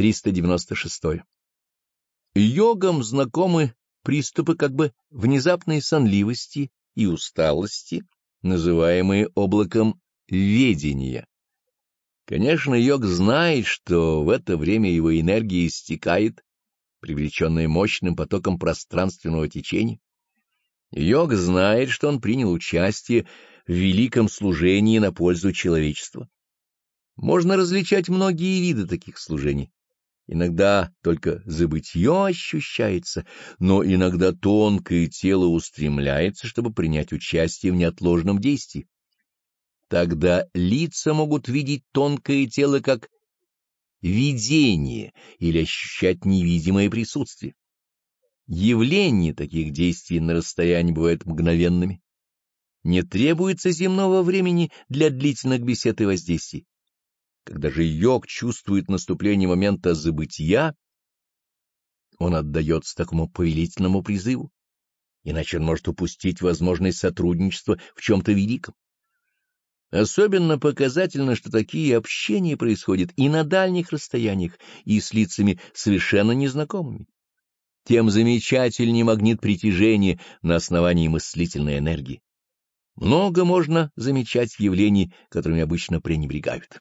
396. Йогам знакомы приступы как бы внезапной сонливости и усталости, называемые облаком ведения. Конечно, йог знает, что в это время его энергия истекает, привлеченная мощным потоком пространственного течения. Йог знает, что он принял участие в великом служении на пользу человечества. Можно различать многие виды таких служений. Иногда только забытье ощущается, но иногда тонкое тело устремляется, чтобы принять участие в неотложном действии. Тогда лица могут видеть тонкое тело как видение или ощущать невидимое присутствие. Явления таких действий на расстоянии бывают мгновенными. Не требуется земного времени для длительных бесед и воздействий. Когда же йог чувствует наступление момента забытия, он отдается такому повелительному призыву, иначе он может упустить возможность сотрудничества в чем-то великом. Особенно показательно, что такие общения происходят и на дальних расстояниях, и с лицами совершенно незнакомыми. Тем замечательнее магнит притяжения на основании мыслительной энергии. Много можно замечать явлений, которыми обычно пренебрегают.